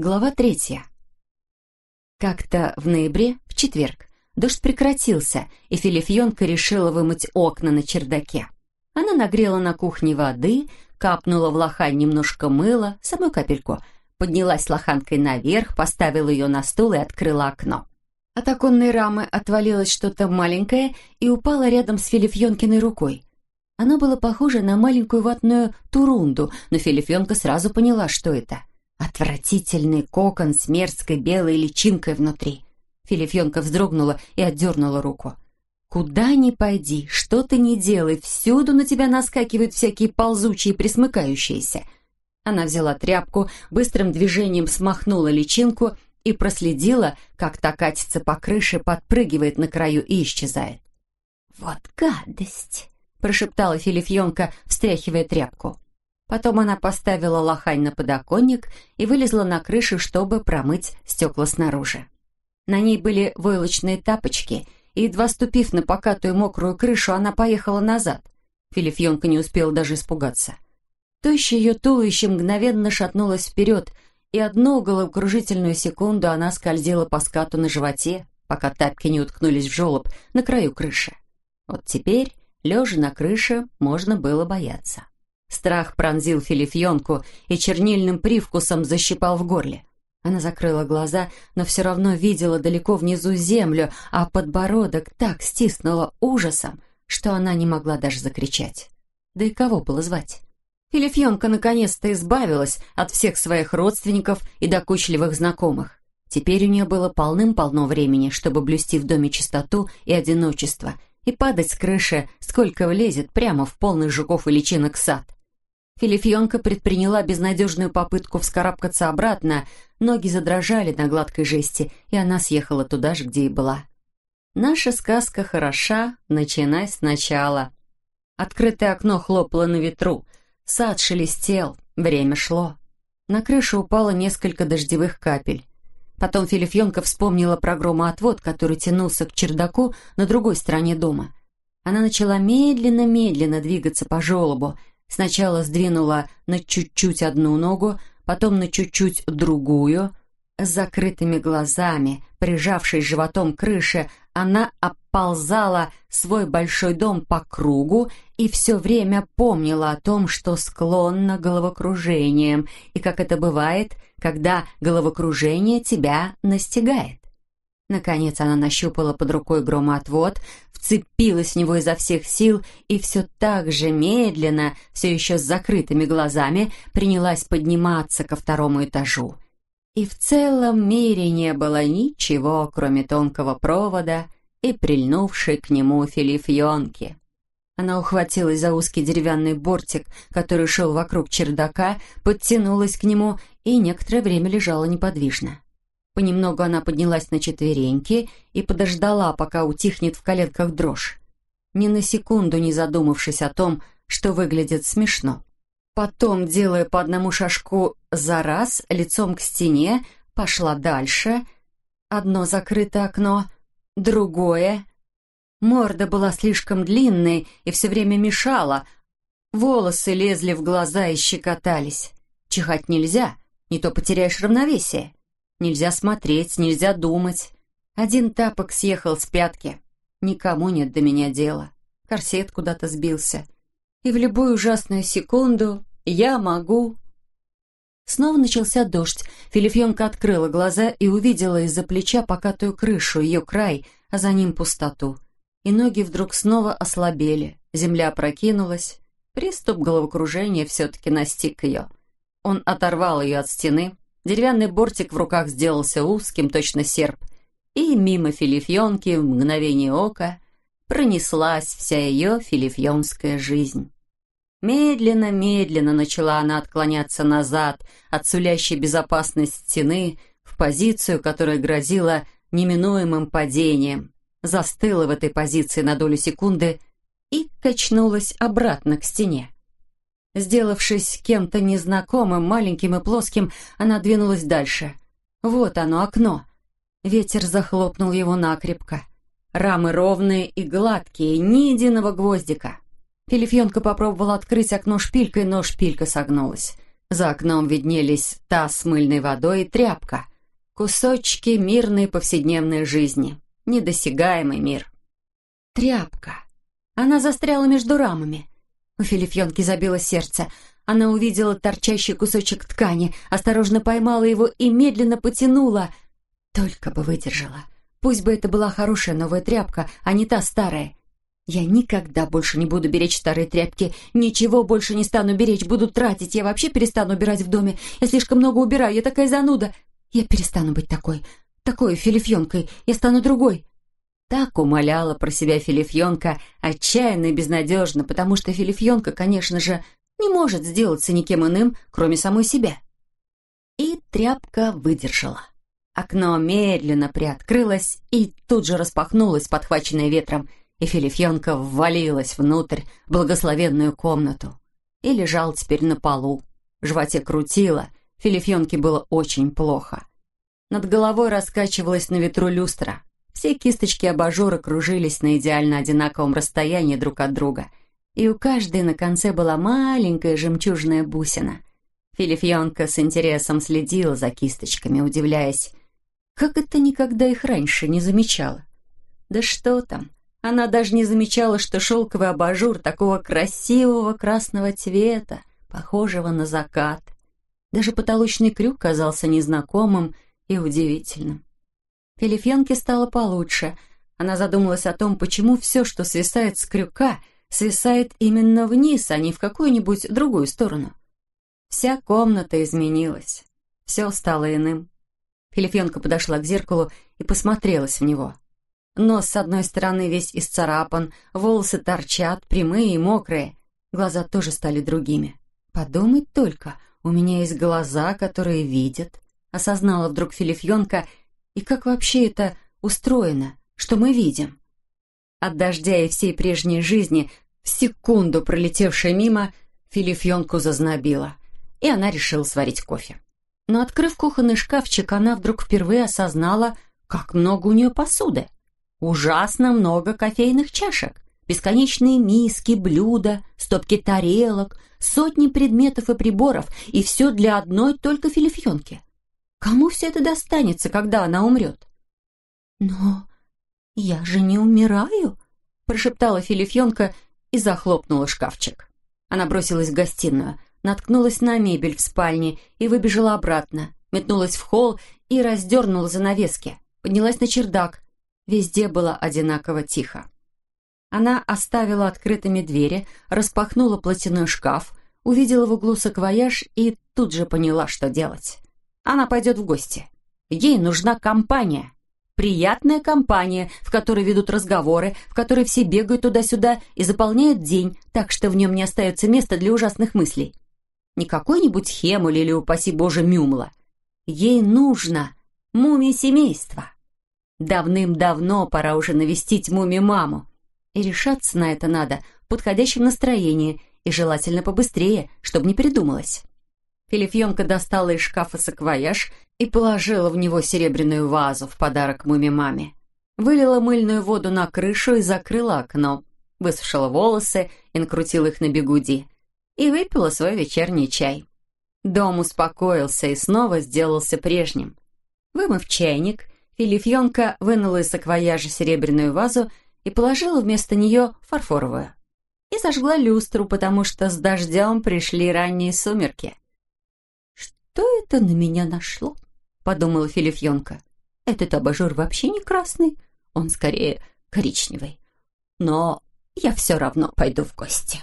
Глава третья. Как-то в ноябре, в четверг, дождь прекратился, и Филифьонка решила вымыть окна на чердаке. Она нагрела на кухне воды, капнула в лохань немножко мыла, самую капельку, поднялась лоханкой наверх, поставила ее на стул и открыла окно. От оконной рамы отвалилось что-то маленькое и упало рядом с Филифьонкиной рукой. Оно было похоже на маленькую ватную турунду, но Филифьонка сразу поняла, что это. Отвратительный кокон с мерзкой белой личинкой внутри. Филифьонка вздрогнула и отдернула руку. «Куда ни пойди, что ты ни делай, всюду на тебя наскакивают всякие ползучие присмыкающиеся». Она взяла тряпку, быстрым движением смахнула личинку и проследила, как та катится по крыше, подпрыгивает на краю и исчезает. «Вот гадость!» — прошептала Филифьонка, встряхивая тряпку. Потом она поставила лохань на подоконник и вылезла на крышу, чтобы промыть стекла снаружи. На ней были войлочные тапочки, и, едва ступив на покатую мокрую крышу, она поехала назад. Филифьонка не успела даже испугаться. Тощее ее туловище мгновенно шатнулось вперед, и одну головокружительную секунду она скользила по скату на животе, пока тапки не уткнулись в желоб на краю крыши. Вот теперь, лежа на крыше, можно было бояться. Страх пронзил Филифьонку и чернильным привкусом защипал в горле. Она закрыла глаза, но все равно видела далеко внизу землю, а подбородок так стиснула ужасом, что она не могла даже закричать. Да и кого было звать? Филифьонка наконец-то избавилась от всех своих родственников и докучливых знакомых. Теперь у нее было полным-полно времени, чтобы блюсти в доме чистоту и одиночество и падать с крыши, сколько влезет, прямо в полный жуков и личинок сад. Филифьонка предприняла безнадежную попытку вскарабкаться обратно, ноги задрожали на гладкой жести, и она съехала туда же, где и была. Наша сказка хороша, начинай сначала. Открытое окно хлопало на ветру, сад шелестел, время шло. На крышу упало несколько дождевых капель. Потом Филифьонка вспомнила про громоотвод, который тянулся к чердаку на другой стороне дома. Она начала медленно-медленно двигаться по желобу, Сначала сдвинула на чуть-чуть одну ногу, потом на чуть-чуть другую. С закрытыми глазами, прижавшись животом к крыше, она оползала свой большой дом по кругу и все время помнила о том, что склонна головокружением, и как это бывает, когда головокружение тебя настигает. Наконец она нащупала под рукой громоотвод, вцепилась в него изо всех сил и все так же медленно, все еще с закрытыми глазами, принялась подниматься ко второму этажу. И в целом мире не было ничего, кроме тонкого провода и прильнувшей к нему филифьонки. Она ухватилась за узкий деревянный бортик, который шел вокруг чердака, подтянулась к нему и некоторое время лежала неподвижно. Понемногу она поднялась на четвереньки и подождала, пока утихнет в коленках дрожь. Ни на секунду не задумавшись о том, что выглядит смешно. Потом, делая по одному шажку за раз, лицом к стене, пошла дальше. Одно закрытое окно, другое. Морда была слишком длинной и все время мешала. Волосы лезли в глаза и щекотались. Чихать нельзя, не то потеряешь равновесие. Нельзя смотреть, нельзя думать. Один тапок съехал с пятки. Никому нет до меня дела. Корсет куда-то сбился. И в любую ужасную секунду я могу... Снова начался дождь. Филифьонка открыла глаза и увидела из-за плеча покатую крышу, ее край, а за ним пустоту. И ноги вдруг снова ослабели. Земля прокинулась. Приступ головокружения все-таки настиг ее. Он оторвал ее от стены, Деревянный бортик в руках сделался узким, точно серп, и мимо филифьонки в мгновение ока пронеслась вся ее филифьонская жизнь. Медленно-медленно начала она отклоняться назад от сулящей безопасность стены в позицию, которая грозила неминуемым падением, застыла в этой позиции на долю секунды и качнулась обратно к стене. Сделавшись кем-то незнакомым, маленьким и плоским, она двинулась дальше. Вот оно, окно. Ветер захлопнул его накрепко. Рамы ровные и гладкие, ни единого гвоздика. Филифьонка попробовала открыть окно шпилькой, но шпилька согнулась. За окном виднелись таз с мыльной водой и тряпка. Кусочки мирной повседневной жизни. Недосягаемый мир. Тряпка. Она застряла между рамами. У Филифьонки забило сердце. Она увидела торчащий кусочек ткани, осторожно поймала его и медленно потянула. Только бы выдержала. Пусть бы это была хорошая новая тряпка, а не та старая. Я никогда больше не буду беречь старые тряпки. Ничего больше не стану беречь, буду тратить. Я вообще перестану убирать в доме. Я слишком много убираю, я такая зануда. Я перестану быть такой, такой филифьонкой. Я стану другой. Так умоляла про себя Филифьонка, отчаянно и безнадежно, потому что Филифьонка, конечно же, не может сделаться никем иным, кроме самой себя. И тряпка выдержала. Окно медленно приоткрылось и тут же распахнулось, подхваченное ветром, и Филифьонка ввалилась внутрь благословенную комнату и лежал теперь на полу. В животе крутило, Филифьонке было очень плохо. Над головой раскачивалась на ветру люстра. Все кисточки абажура кружились на идеально одинаковом расстоянии друг от друга, и у каждой на конце была маленькая жемчужная бусина. Филифьонка с интересом следила за кисточками, удивляясь, как это никогда их раньше не замечала. Да что там, она даже не замечала, что шелковый абажур такого красивого красного цвета, похожего на закат. Даже потолочный крюк казался незнакомым и удивительным. Филифенке стало получше. Она задумалась о том, почему все, что свисает с крюка, свисает именно вниз, а не в какую-нибудь другую сторону. Вся комната изменилась. Все стало иным. Филифенка подошла к зеркалу и посмотрелась в него. Нос с одной стороны весь исцарапан, волосы торчат, прямые и мокрые. Глаза тоже стали другими. «Подумать только, у меня есть глаза, которые видят», — осознала вдруг Филифьонка, «и как вообще это устроено, что мы видим?» От дождя и всей прежней жизни, в секунду пролетевшей мимо, Филифьонку зазнобила, и она решила сварить кофе. Но, открыв кухонный шкафчик, она вдруг впервые осознала, как много у нее посуды. Ужасно много кофейных чашек, бесконечные миски, блюда, стопки тарелок, сотни предметов и приборов, и все для одной только филифьонки. Кому все это достанется, когда она умрет? «Но я же не умираю», — прошептала филифьонка и захлопнула шкафчик. Она бросилась в гостиную, наткнулась на мебель в спальне и выбежала обратно, метнулась в холл и раздернула занавески, поднялась на чердак, Везде было одинаково тихо. Она оставила открытыми двери, распахнула платяной шкаф, увидела в углу саквояж и тут же поняла, что делать. Она пойдет в гости. Ей нужна компания. Приятная компания, в которой ведут разговоры, в которой все бегают туда-сюда и заполняют день, так что в нем не остается места для ужасных мыслей. Не какой-нибудь Хемуль или, упаси Боже, Мюмла. Ей нужно мумия-семейство. Давным-давно пора уже навестить муми-маму. И решаться на это надо в подходящем настроении и желательно побыстрее, чтобы не передумалось. Филифьонка достала из шкафа саквояж и положила в него серебряную вазу в подарок муми-маме. Вылила мыльную воду на крышу и закрыла окно. Высушила волосы и накрутила их на бегуди. И выпила свой вечерний чай. Дом успокоился и снова сделался прежним. Вымыв чайник, Филифьонка вынула из саквояжа серебряную вазу и положила вместо нее фарфоровую. И зажгла люстру, потому что с дождем пришли ранние сумерки. «Что это на меня нашло?» — подумала Филифьонка. «Этот абажур вообще не красный, он скорее коричневый. Но я все равно пойду в гости».